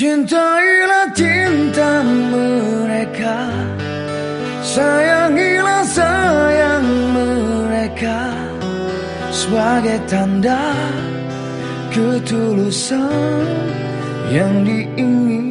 Cintailah cinta mereka. Sayangilah sayang mereka. Sebagai tanda ketulusan yang diinginkan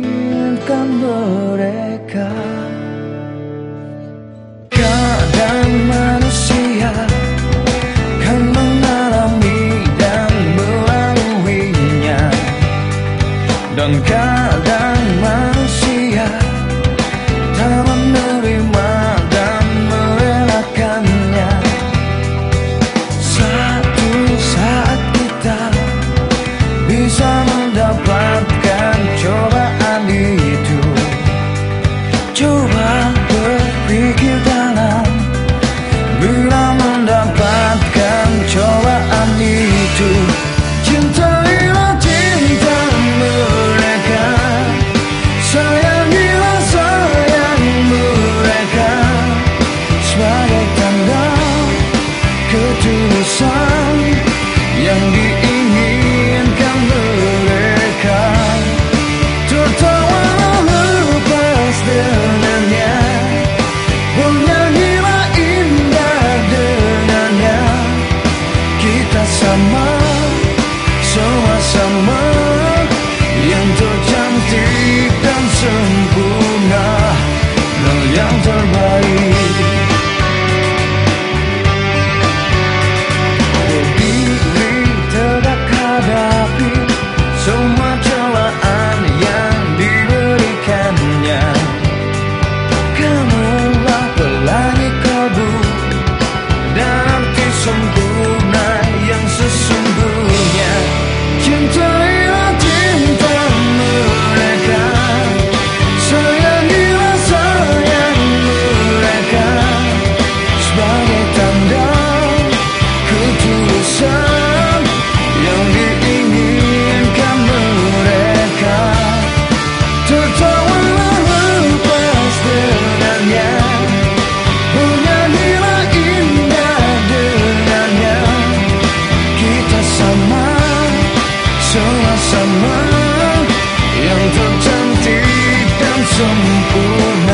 总不能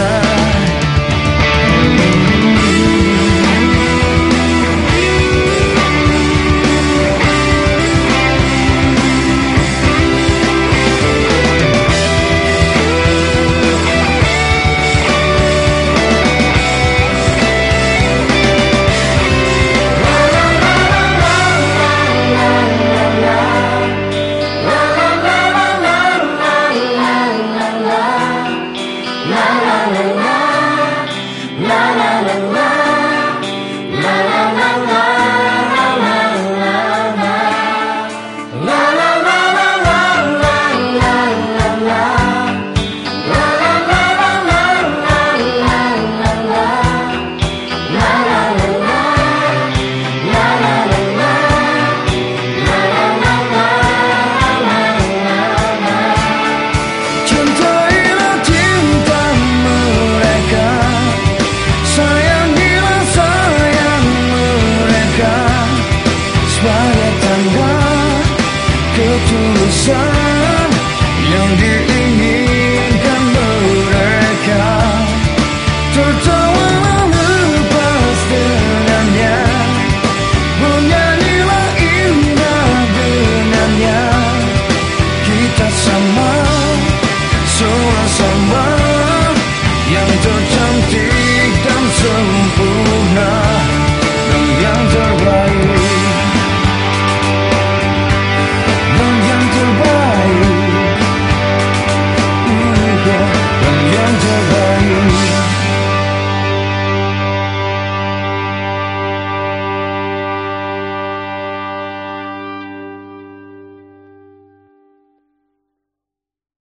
中的伤两个人一